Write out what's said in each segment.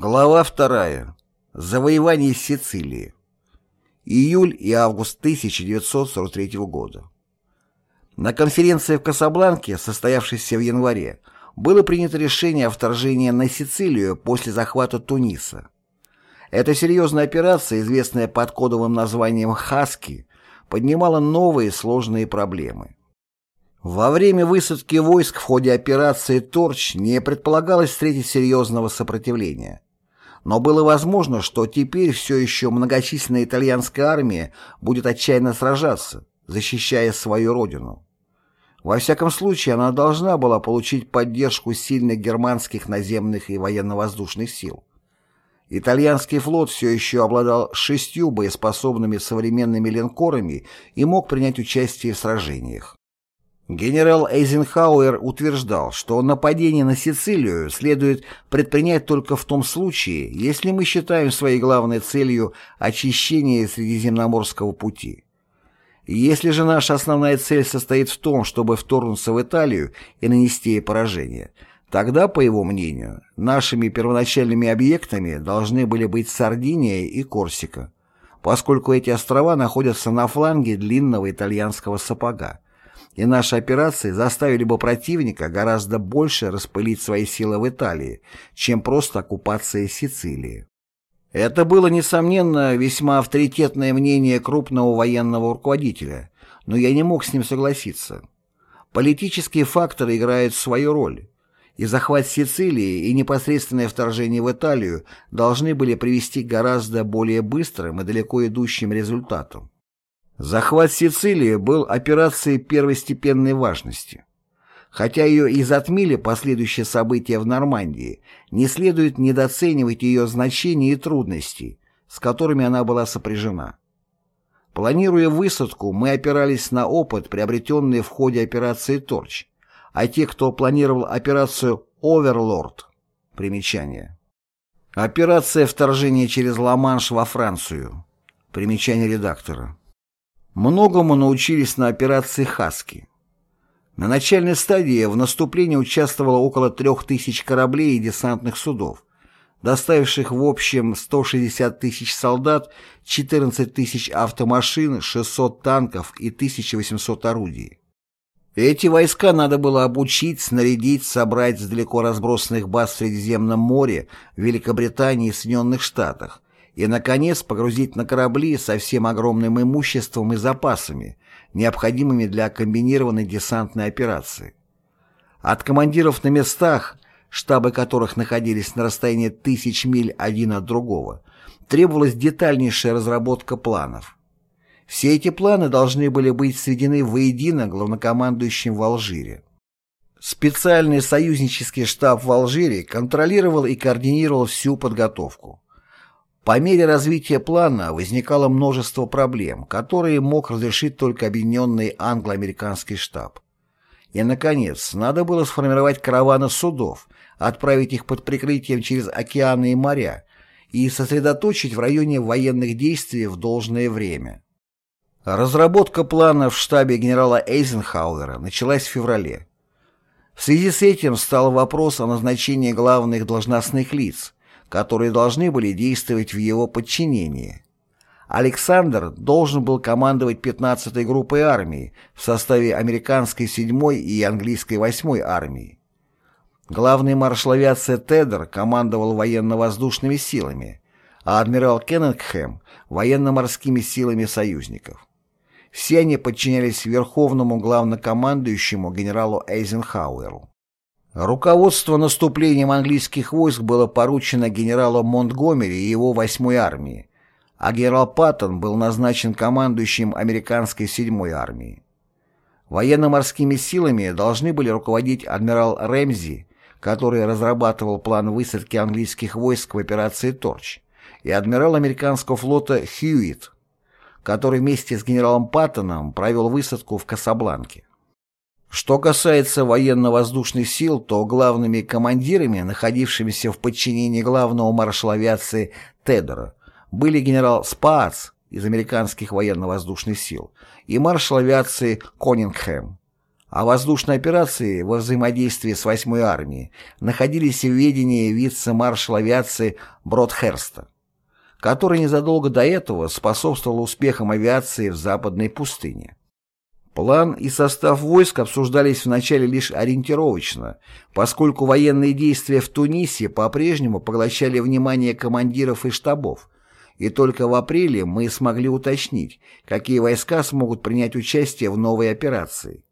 Глава вторая. Завоевание Сицилии. Июль и август 1943 года. На конференции в Касабланке, состоявшейся в январе, было принято решение о вторжении на Сицилию после захвата Туниса. Эта серьезная операция, известная под кодовым названием «Хаски», поднимала новые сложные проблемы. Во время высадки войск в ходе операции «Торч» не предполагалось встретить серьезного сопротивления. Но было возможно, что теперь все еще многочисленная итальянская армия будет отчаянно сражаться, защищая свою родину. Во всяком случае, она должна была получить поддержку сильных германских наземных и военно-воздушных сил. Итальянский флот все еще обладал шестью боеспособными современными линкорами и мог принять участие в сражениях. Генерал Эйзенхауэр утверждал, что нападение на Сицилию следует предпринять только в том случае, если мы считаем своей главной целью очищение Средиземноморского пути. Если же наша основная цель состоит в том, чтобы вторгнуться в Италию и нанести ей поражение, тогда, по его мнению, нашими первоначальными объектами должны были быть Сардиния и Корсика, поскольку эти острова находятся на фланге длинного итальянского сапога, и наши операции заставили бы противника гораздо больше распылить свои силы в Италии, чем просто оккупация Сицилии. Это было, несомненно, весьма авторитетное мнение крупного военного руководителя, но я не мог с ним согласиться. Политические факторы играют свою роль, и захват Сицилии и непосредственное вторжение в Италию должны были привести к гораздо более быстрым и далеко идущим результатам. Захват Сицилии был операцией первостепенной важности. Хотя ее и затмили последующие события в Нормандии, не следует недооценивать ее значение и трудностей, с которыми она была сопряжена. Планируя высадку, мы опирались на опыт, приобретенный в ходе операции «Торч», а те, кто планировал операцию «Оверлорд» — примечание. Операция вторжения через Ла-Манш во Францию. Примечание редактора. Многому научились на операции «Хаски». На начальной стадии в наступлении участвовало около трех тысяч кораблей и десантных судов, доставивших в общем 160 тысяч солдат, 14 тысяч автомашин, 600 танков и 1800 орудий. Эти войска надо было обучить, снарядить, собрать с далеко разбросанных баз в Средиземном море, Великобритании и Соединенных Штатах, и, наконец, погрузить на корабли со всем огромным имуществом и запасами, необходимыми для комбинированной десантной операции. От командиров на местах, штабы которых находились на расстоянии тысяч миль один от другого, требовалась детальнейшая разработка планов. Все эти планы должны были быть сведены воедино главнокомандующим в Алжире. Специальный союзнический штаб в Алжире контролировал и координировал всю подготовку. По мере развития плана возникало множество проблем, которые мог разрешить только объединенный англо-американский штаб. И, наконец, надо было сформировать караваны судов, отправить их под прикрытием через океаны и моря и сосредоточить в районе военных действий в должное время. Разработка плана в штабе генерала Эйзенхауэра началась в феврале. В связи с этим стал вопрос о назначении главных должностных лиц – которые должны были действовать в его подчинении. Александр должен был командовать 15-й группой армии в составе американской 7-й и английской 8-й армии. Главный маршал авиации Тедер командовал военно-воздушными силами, а адмирал Кеннингхэм – военно-морскими силами союзников. Все они подчинялись верховному главнокомандующему генералу Эйзенхауэру. Руководство наступлением английских войск было поручено генералу Монтгомери и его 8-й армии, а генерал Паттон был назначен командующим американской 7-й армией. Военно-морскими силами должны были руководить адмирал Рэмзи, который разрабатывал план высадки английских войск в операции «Торч», и адмирал американского флота Хьюитт, который вместе с генералом Паттоном провел высадку в Касабланке. Что касается военно-воздушных сил, то главными командирами, находившимися в подчинении главного маршала авиации Тедера, были генерал Спаац из американских военно-воздушных сил и маршал авиации Конингхэм. а воздушные операции во взаимодействии с 8-й армией находились в ведении вице-маршала авиации Бродхерста, который незадолго до этого способствовал успехам авиации в Западной пустыне. План и состав войск обсуждались вначале лишь ориентировочно, поскольку военные действия в Тунисе по-прежнему поглощали внимание командиров и штабов, и только в апреле мы смогли уточнить, какие войска смогут принять участие в новой операции.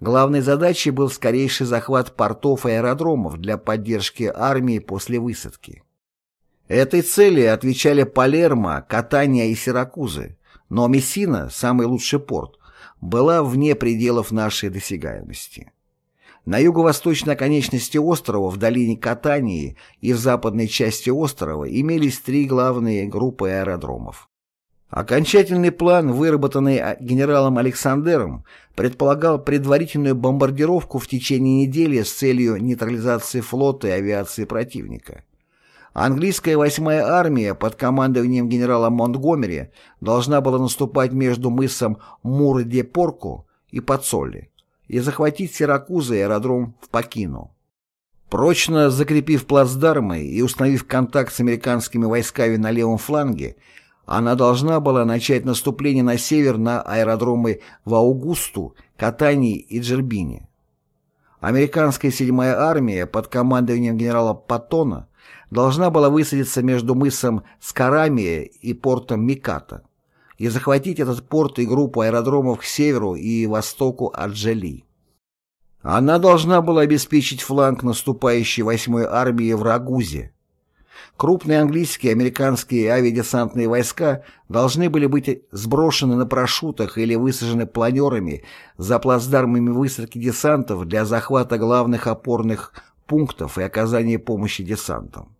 Главной задачей был скорейший захват портов и аэродромов для поддержки армии после высадки. Этой цели отвечали Палермо, Катания и Сиракузы, но Мессина, самый лучший порт, была вне пределов нашей досягаемости. На юго-восточной оконечности острова, в долине Катании и в западной части острова имелись три главные группы аэродромов. Окончательный план, выработанный генералом Александером, предполагал предварительную бомбардировку в течение недели с целью нейтрализации флота и авиации противника. Английская 8-я армия под командованием генерала Монтгомери должна была наступать между мысом Мур-де-Порку и Пацолли и захватить Сиракузы и аэродром в Пакину. Прочно закрепив плацдармы и установив контакт с американскими войсками на левом фланге, она должна была начать наступление на север на аэродромы в Аугусту, Катании и Джербине. Американская 7-я армия под командованием генерала Паттона должна была высадиться между мысом Скарамия и портом Миката и захватить этот порт и группу аэродромов к северу и востоку от Джали. Она должна была обеспечить фланг наступающей 8-й армии в Рагузе. Крупные английские и американские авиадесантные войска должны были быть сброшены на парашютах или высажены планерами за плацдармами высадки десантов для захвата главных опорных пунктов и оказания помощи десантам.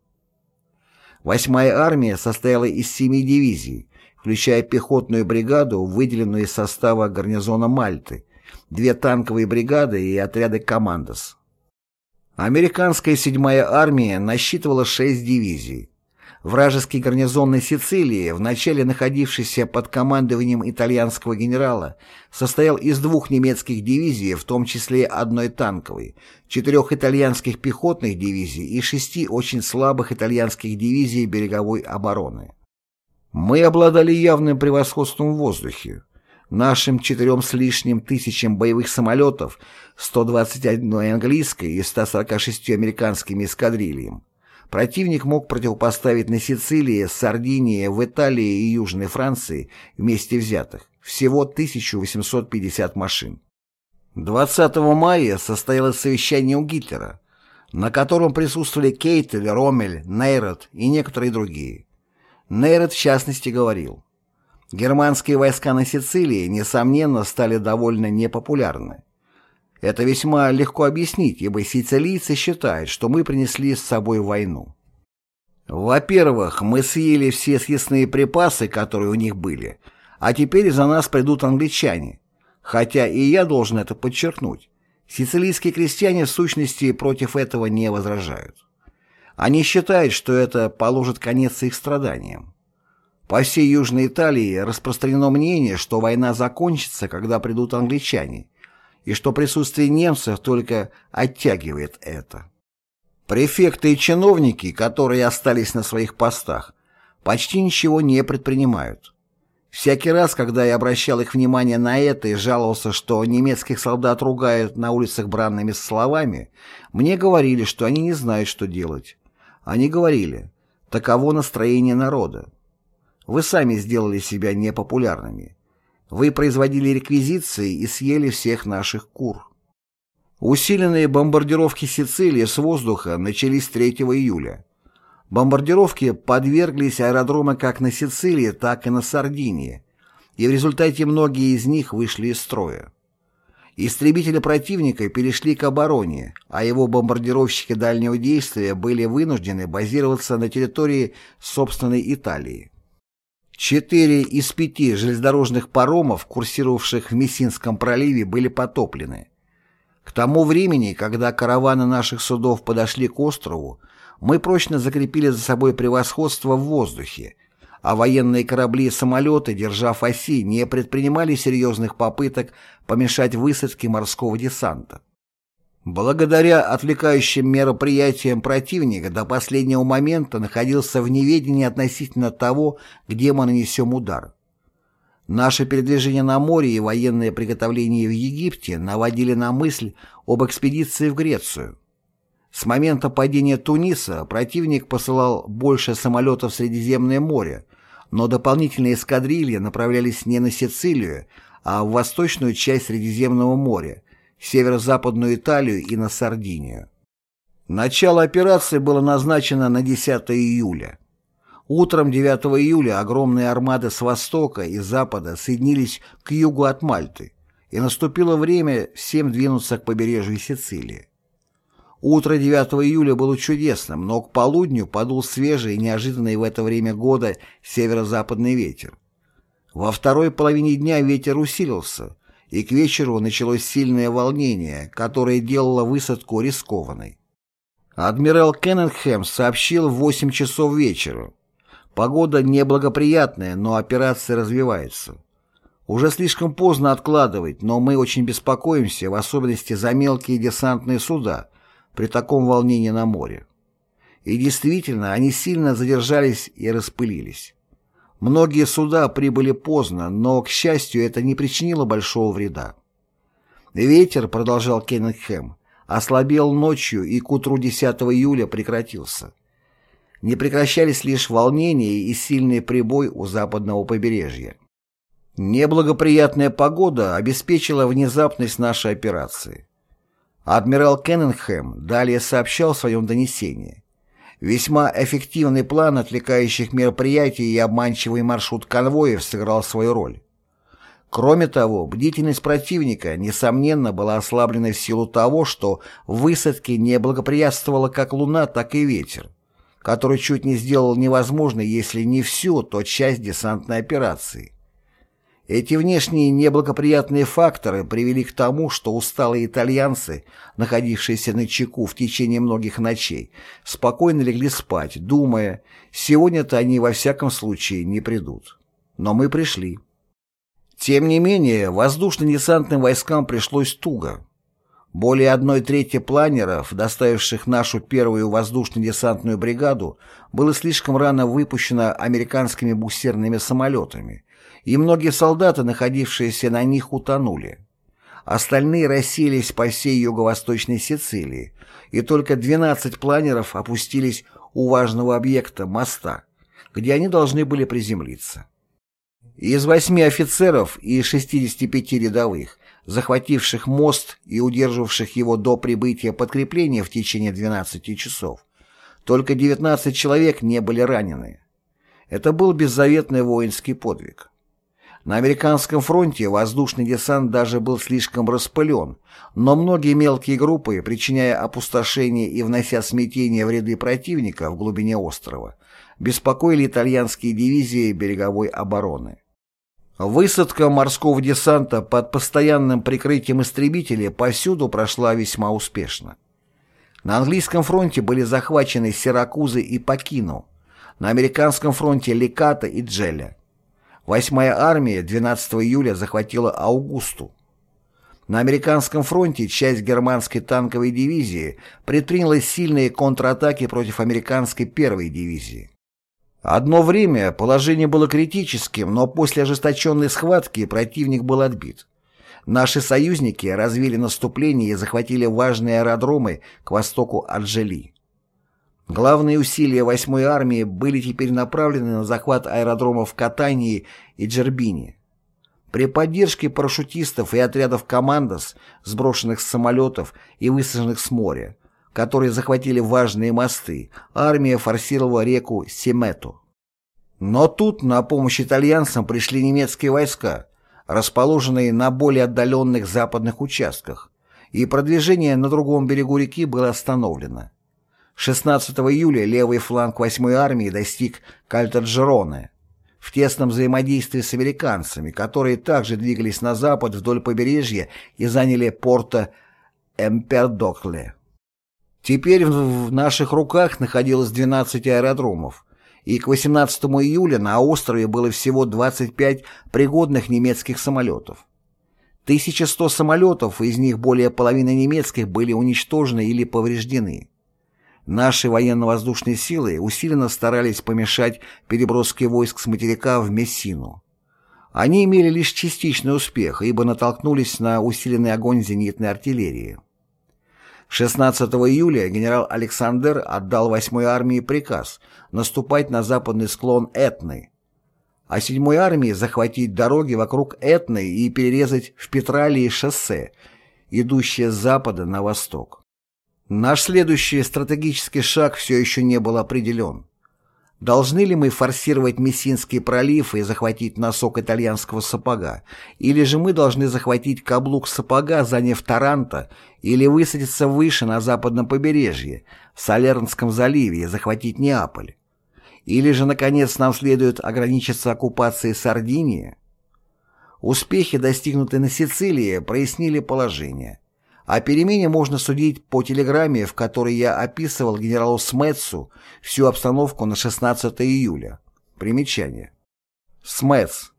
Восьмая армия состояла из семи дивизий, включая пехотную бригаду, выделенную из состава гарнизона Мальты, две танковые бригады и отряды «Командос». Американская седьмая армия насчитывала шесть дивизий, Вражеский гарнизон на Сицилии, вначале находившийся под командованием итальянского генерала, состоял из двух немецких дивизий, в том числе одной танковой, четырех итальянских пехотных дивизий и шести очень слабых итальянских дивизий береговой обороны. Мы обладали явным превосходством в воздухе. Нашим четырем с лишним тысячам боевых самолетов, 121 английской и 146 американскими эскадрильям, Противник мог противопоставить на Сицилии, Сардинии, в Италии и Южной Франции вместе взятых всего 1850 машин. 20 мая состоялось совещание у Гитлера, на котором присутствовали Кейтель, Роммель, Нейрот и некоторые другие. Нейрот в частности говорил, «Германские войска на Сицилии, несомненно, стали довольно непопулярны. Это весьма легко объяснить, ибо сицилийцы считают, что мы принесли с собой войну. Во-первых, мы съели все съестные припасы, которые у них были, а теперь за нас придут англичане. Хотя и я должен это подчеркнуть. Сицилийские крестьяне в сущности против этого не возражают. Они считают, что это положит конец их страданиям. По всей Южной Италии распространено мнение, что война закончится, когда придут англичане, и что присутствие немцев только оттягивает это. Префекты и чиновники, которые остались на своих постах, почти ничего не предпринимают. Всякий раз, когда я обращал их внимание на это и жаловался, что немецких солдат ругают на улицах бранными словами, мне говорили, что они не знают, что делать. Они говорили, таково настроение народа. Вы сами сделали себя непопулярными. Вы производили реквизиции и съели всех наших кур. Усиленные бомбардировки Сицилии с воздуха начались 3 июля. Бомбардировки подверглись аэродромы как на Сицилии, так и на Сардинии, и в результате многие из них вышли из строя. Истребители противника перешли к обороне, а его бомбардировщики дальнего действия были вынуждены базироваться на территории собственной Италии. Четыре из пяти железнодорожных паромов, курсировавших в Мессинском проливе, были потоплены. К тому времени, когда караваны наших судов подошли к острову, мы прочно закрепили за собой превосходство в воздухе, а военные корабли и самолеты, держав оси, не предпринимали серьезных попыток помешать высадке морского десанта. Благодаря отвлекающим мероприятиям противника до последнего момента находился в неведении относительно того, где мы нанесем удар. Наше передвижение на море и военные приготовления в Египте наводили на мысль об экспедиции в Грецию. С момента падения Туниса противник посылал больше самолетов в Средиземное море, но дополнительные эскадрильи направлялись не на Сицилию, а в восточную часть Средиземного моря, северо-западную Италию и на Сардинию. Начало операции было назначено на 10 июля. Утром 9 июля огромные армады с востока и запада соединились к югу от Мальты, и наступило время всем двинуться к побережью Сицилии. Утро 9 июля было чудесным, но к полудню подул свежий и неожиданный в это время года северо-западный ветер. Во второй половине дня ветер усилился, и к вечеру началось сильное волнение, которое делало высадку рискованной. Адмирал Кеннингхэм сообщил в 8 часов вечера. Погода неблагоприятная, но операция развивается. Уже слишком поздно откладывать, но мы очень беспокоимся, в особенности за мелкие десантные суда, при таком волнении на море. И действительно, они сильно задержались и распылились. Многие суда прибыли поздно, но, к счастью, это не причинило большого вреда. Ветер, продолжал Кеннингхэм, ослабел ночью и к утру 10 июля прекратился. Не прекращались лишь волнения и сильный прибой у западного побережья. Неблагоприятная погода обеспечила внезапность нашей операции. Адмирал Кеннингхэм далее сообщал в своем донесении. Весьма эффективный план отвлекающих мероприятий и обманчивый маршрут конвоев сыграл свою роль. Кроме того, бдительность противника, несомненно, была ослаблена в силу того, что высадке не благоприятствовала как луна, так и ветер, который чуть не сделал невозможной, если не всю, то часть десантной операции. Эти внешние неблагоприятные факторы привели к тому, что усталые итальянцы, находившиеся на чеку в течение многих ночей, спокойно легли спать, думая, сегодня-то они во всяком случае не придут. Но мы пришли. Тем не менее, воздушно-десантным войскам пришлось туго. Более одной трети планеров, доставивших нашу первую воздушно-десантную бригаду, было слишком рано выпущено американскими буксирными самолетами, и многие солдаты, находившиеся на них, утонули. Остальные расселись по всей юго-восточной Сицилии, и только 12 планеров опустились у важного объекта моста, где они должны были приземлиться. Из восьми офицеров и 65 рядовых, захвативших мост и удерживавших его до прибытия подкрепления в течение 12 часов, только 19 человек не были ранены. Это был беззаветный воинский подвиг. На американском фронте воздушный десант даже был слишком распылен, но многие мелкие группы, причиняя опустошение и внося смятение в ряды противника в глубине острова, беспокоили итальянские дивизии береговой обороны. Высадка морского десанта под постоянным прикрытием истребителей повсюду прошла весьма успешно. На английском фронте были захвачены Сиракузы и Пакину, на американском фронте Ликата и Джеля. Восьмая армия 12 июля захватила Аугусту. На американском фронте часть германской танковой дивизии предприняла сильные контратаки против американской первой дивизии. Одно время положение было критическим, но после ожесточенной схватки противник был отбит. Наши союзники развили наступление и захватили важные аэродромы к востоку от Жели. Главные усилия 8-й армии были теперь направлены на захват аэродромов в Катании и Джербине. При поддержке парашютистов и отрядов «Командос», сброшенных с самолетов и высаженных с моря, которые захватили важные мосты, армия форсировала реку Семету. Но тут на помощь итальянцам пришли немецкие войска, расположенные на более отдаленных западных участках, и продвижение на другом берегу реки было остановлено. 16 июля левый фланг 8-й армии достиг Кальтаджероне в тесном взаимодействии с американцами, которые также двигались на запад вдоль побережья и заняли порто Эмпердокле. Теперь в наших руках находилось 12 аэродромов, и к 18 июля на острове было всего 25 пригодных немецких самолетов. 1100 самолетов, из них более половины немецких, были уничтожены или повреждены. Наши военно-воздушные силы усиленно старались помешать переброске войск с материка в Мессину. Они имели лишь частичный успех, ибо натолкнулись на усиленный огонь зенитной артиллерии. 16 июля генерал Александр отдал 8-й армии приказ наступать на западный склон Этны, а 7-й армии захватить дороги вокруг Этны и перерезать в Петралии шоссе, идущее с запада на восток. Наш следующий стратегический шаг все еще не был определен. Должны ли мы форсировать Мессинский пролив и захватить носок итальянского сапога, или же мы должны захватить каблук сапога, заняв Таранто, или высадиться выше на западном побережье, в Салернском заливе и захватить Неаполь? Или же, наконец, нам следует ограничиться оккупацией Сардинии? Успехи, достигнутые на Сицилии, прояснили положение. О перемене можно судить по телеграмме, в которой я описывал генералу Сметсу всю обстановку на 16 июля. Примечание. Сметс.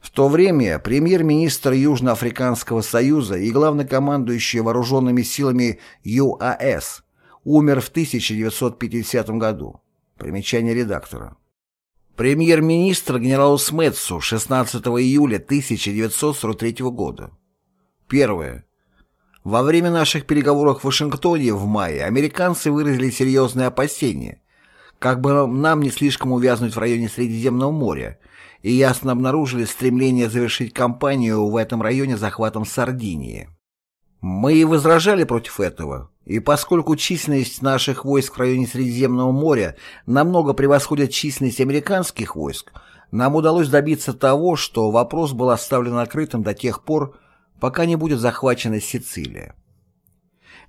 В то время премьер-министр Южноафриканского союза и главнокомандующий вооруженными силами ЮАС умер в 1950 году. Примечание редактора. Премьер-министр генералу Сметсу 16 июля 1943 года. Первое. Во время наших переговоров в Вашингтоне в мае американцы выразили серьезные опасения, как бы нам не слишком увязнуть в районе Средиземного моря, и ясно обнаружили стремление завершить кампанию в этом районе захватом Сардинии. Мы и возражали против этого, и поскольку численность наших войск в районе Средиземного моря намного превосходит численность американских войск, нам удалось добиться того, что вопрос был оставлен открытым до тех пор, пока не будет захвачена Сицилия.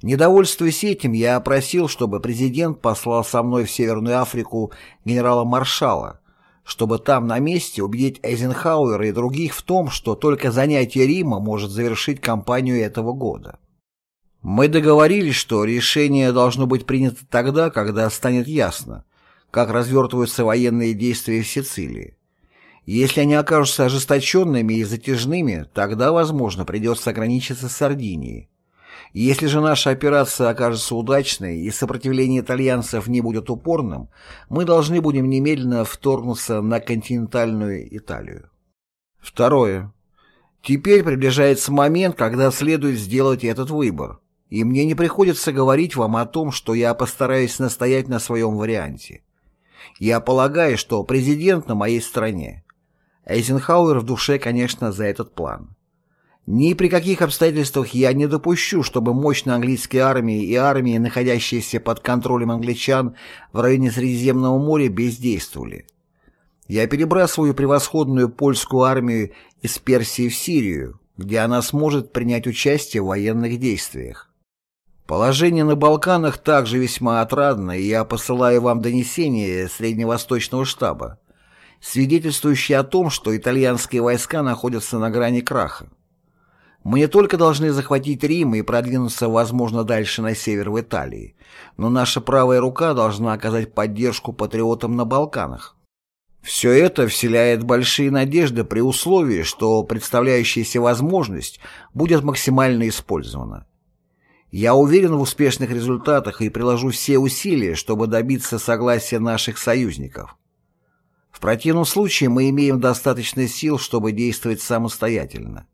Недовольствуясь этим, я просил, чтобы президент послал со мной в Северную Африку генерала-маршала, чтобы там на месте убедить Эйзенхауэра и других в том, что только занятие Рима может завершить кампанию этого года. Мы договорились, что решение должно быть принято тогда, когда станет ясно, как развертываются военные действия в Сицилии. Если они окажутся ожесточенными и затяжными, тогда, возможно, придется ограничиться Сардинией. Если же наша операция окажется удачной и сопротивление итальянцев не будет упорным, мы должны будем немедленно вторгнуться на континентальную Италию. Второе. Теперь приближается момент, когда следует сделать этот выбор, и мне не приходится говорить вам о том, что я постараюсь настоять на своем варианте. Я полагаю, что президент на моей стороне, Эйзенхауэр в душе, конечно, за этот план. Ни при каких обстоятельствах я не допущу, чтобы мощные английские армии и армии, находящиеся под контролем англичан в районе Средиземного моря, бездействовали. Я перебрасываю превосходную польскую армию из Персии в Сирию, где она сможет принять участие в военных действиях. Положение на Балканах также весьма отрадно, и я посылаю вам донесение Средневосточного штаба свидетельствующие о том, что итальянские войска находятся на грани краха. Мы не только должны захватить Рим и продвинуться, возможно, дальше на север в Италии, но наша правая рука должна оказать поддержку патриотам на Балканах. Все это вселяет большие надежды при условии, что представляющаяся возможность будет максимально использована. Я уверен в успешных результатах и приложу все усилия, чтобы добиться согласия наших союзников. В противном случае мы имеем достаточно сил, чтобы действовать самостоятельно.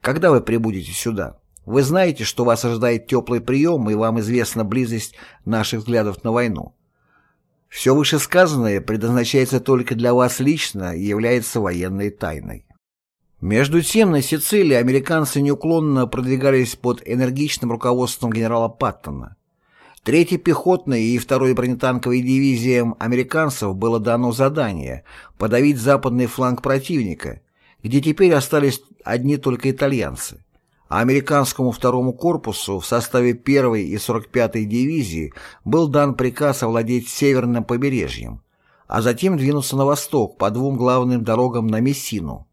Когда вы прибудете сюда? Вы знаете, что вас ожидает теплый прием, и вам известна близость наших взглядов на войну. Все вышесказанное предназначается только для вас лично и является военной тайной. Между тем, на Сицилии американцы неуклонно продвигались под энергичным руководством генерала Паттона. Третьей пехотной и второй бронетанковой дивизиям американцев было дано задание подавить западный фланг противника, где теперь остались одни только итальянцы. А американскому второму корпусу в составе 1-й и 45-й дивизии был дан приказ овладеть северным побережьем, а затем двинуться на восток по двум главным дорогам на Мессину.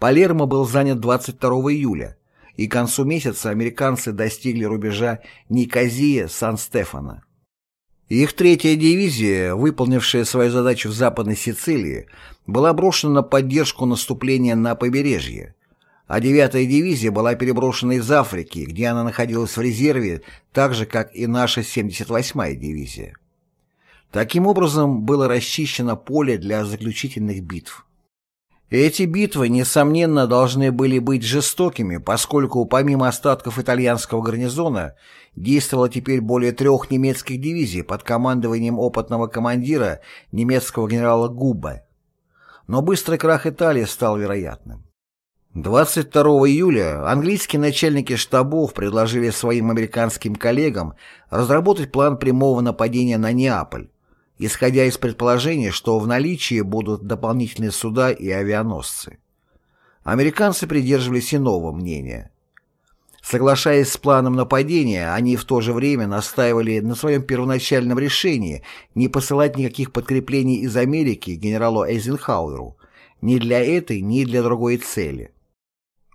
Палермо был занят 22 июля, и к концу месяца американцы достигли рубежа Никозия-Сан-Стефано. Их третья дивизия, выполнившая свою задачу в Западной Сицилии, была брошена на поддержку наступления на побережье, а 9-я дивизия была переброшена из Африки, где она находилась в резерве, так же, как и наша 78-я дивизия. Таким образом, было расчищено поле для заключительных битв. Эти битвы, несомненно, должны были быть жестокими, поскольку помимо остатков итальянского гарнизона действовало теперь более трех немецких дивизий под командованием опытного командира немецкого генерала Губа. Но быстрый крах Италии стал вероятным. 22 июля английские начальники штабов предложили своим американским коллегам разработать план прямого нападения на Неаполь, исходя из предположения, что в наличии будут дополнительные суда и авианосцы. Американцы придерживались иного мнения. Соглашаясь с планом нападения, они в то же время настаивали на своем первоначальном решении не посылать никаких подкреплений из Америки генералу Эйзенхауэру ни для этой, ни для другой цели.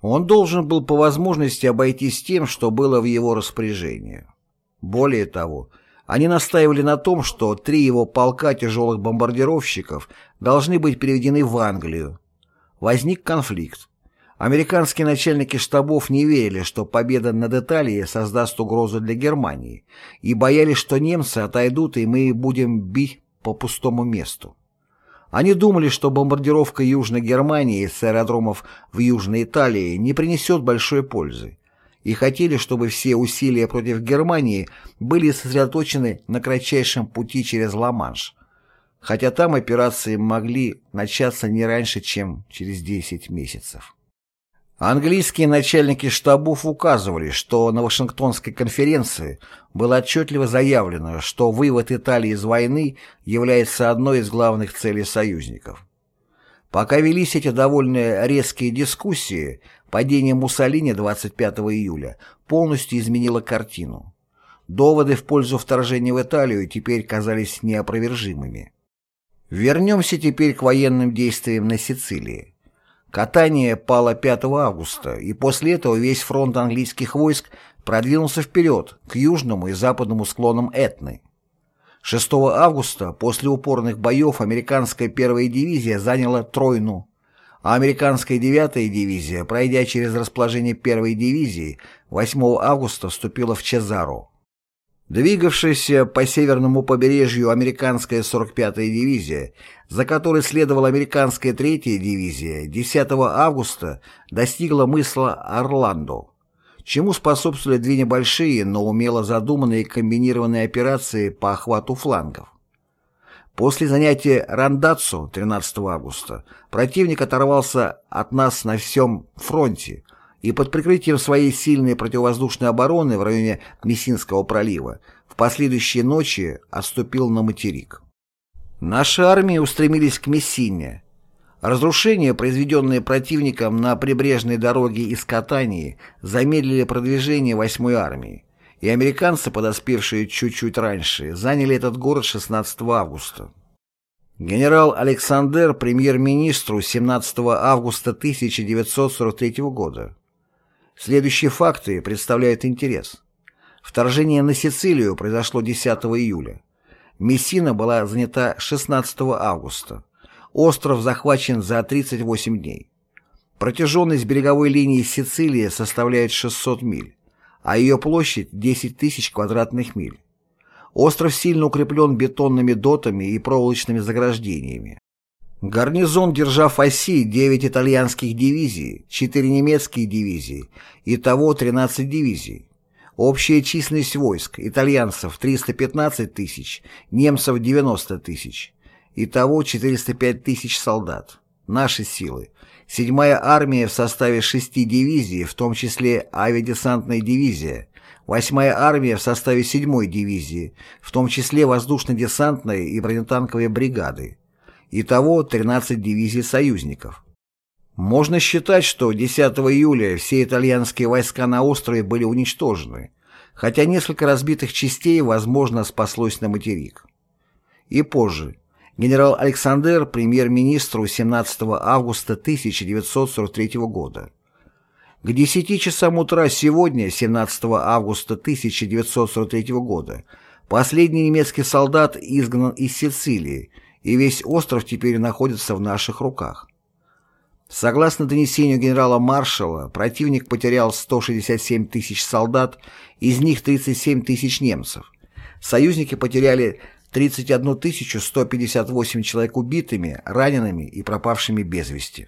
Он должен был по возможности обойтись тем, что было в его распоряжении. Более того, они настаивали на том, что три его полка тяжелых бомбардировщиков должны быть переведены в Англию. Возник конфликт. Американские начальники штабов не верили, что победа над Италией создаст угрозу для Германии, и боялись, что немцы отойдут, и мы будем бить по пустому месту. Они думали, что бомбардировка Южной Германии с аэродромов в Южной Италии не принесет большой пользы, и хотели, чтобы все усилия против Германии были сосредоточены на кратчайшем пути через Ла-Манш, хотя там операции могли начаться не раньше, чем через 10 месяцев. Английские начальники штабов указывали, что на Вашингтонской конференции было отчетливо заявлено, что вывод Италии из войны является одной из главных целей союзников. Пока велись эти довольно резкие дискуссии, падение Муссолини 25 июля полностью изменило картину. Доводы в пользу вторжения в Италию теперь казались неопровержимыми. Вернемся теперь к военным действиям на Сицилии. Катание пало 5 августа, и после этого весь фронт английских войск продвинулся вперед, к южному и западному склонам Этны. 6 августа после упорных боев американская первая дивизия заняла Тройну, а американская девятая дивизия, пройдя через расположение первой дивизии, 8 августа вступила в Чезаро. Двигавшаяся по северному побережью американская 45-я дивизия, за которой следовала американская 3-я дивизия, 10 августа достигла мысла Орландо, чему способствовали две небольшие, но умело задуманные комбинированные операции по охвату флангов. После занятия Рандацу 13 августа противник оторвался от нас на всем фронте, и под прикрытием своей сильной противовоздушной обороны в районе Мессинского пролива в последующие ночи отступил на материк. Наши армии устремились к Мессине. Разрушения, произведенные противником на прибрежной дороге из Катании, замедлили продвижение 8-й армии, и американцы, подоспевшие чуть-чуть раньше, заняли этот город 16 августа. Генерал Александр премьер-министру 17 августа 1943 года. Следующие факты представляют интерес. Вторжение на Сицилию произошло 10 июля. Мессина была занята 16 августа. Остров захвачен за 38 дней. Протяженность береговой линии Сицилии составляет 600 миль, а ее площадь 10 тысяч квадратных миль. Остров сильно укреплен бетонными дотами и проволочными заграждениями. Гарнизон, держав оси, 9 итальянских дивизий, 4 немецкие дивизии, итого 13 дивизий. Общая численность войск, итальянцев 315 тысяч, немцев 90 тысяч. Итого 405 тысяч солдат. Наши силы. Седьмая армия в составе шести дивизий, в том числе авиадесантная дивизия. Восьмая армия в составе седьмой дивизии, в том числе воздушно-десантная и бронетанковые бригады. Итого 13 дивизий союзников. Можно считать, что 10 июля все итальянские войска на острове были уничтожены, хотя несколько разбитых частей, возможно, спаслось на материк. И позже. Генерал Александр премьер-министру 17 августа 1943 года. К 10 часам утра сегодня, 17 августа 1943 года, Последний немецкий солдат изгнан из Сицилии, и весь остров теперь находится в наших руках. Согласно донесению генерала-маршала, противник потерял 167 тысяч солдат, из них 37 тысяч немцев. Союзники потеряли 31 158 человек убитыми, ранеными и пропавшими без вести.